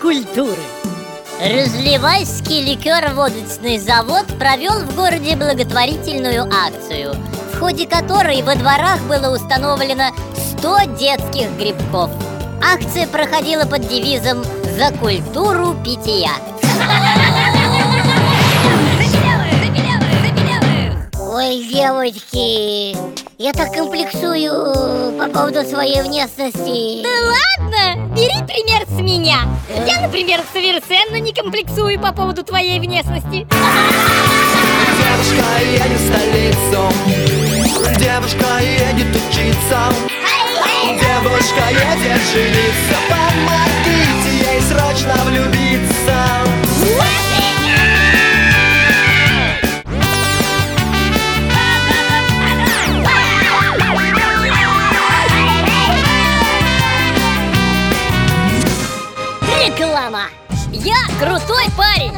культуры. Разливайский ликер-водочный завод провел в городе благотворительную акцию В ходе которой во дворах было установлено 100 детских грибков. Акция проходила под девизом «За культуру питья» Ой, девочки, я так комплексую по поводу своей внешности. Да ладно, бери пример с меня. Я, например, совершенно не комплексую по поводу твоей внешности. Девушка едет в столицу. Девушка едет учиться. Девушка едет жениться. Помогите ей срочно влюбиться Реклама. Я крутой парень.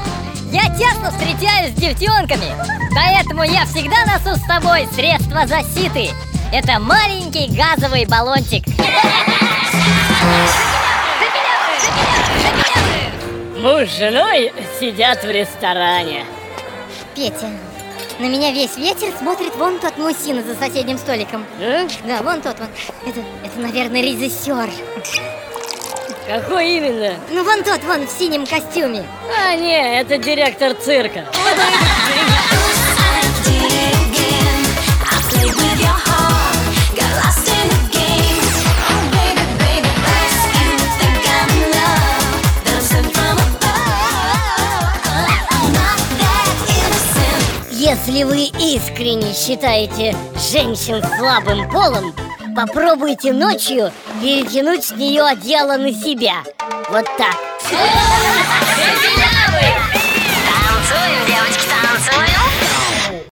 Я часто встречаюсь с девчонками. Поэтому я всегда ношу с собой средства защиты. Это маленький газовый баллончик. Муж с женой сидят в ресторане. Петя, на меня весь ветер смотрит вон тот мужчина за соседним столиком. А? Да, вон тот вон Это, это наверное, режиссер Какой именно? Ну, вон тот вон в синем костюме. А, не, это директор цирка. Если вы искренне считаете женщин слабым полом, попробуйте ночью перетянуть с нее одеяло на себя. Вот так.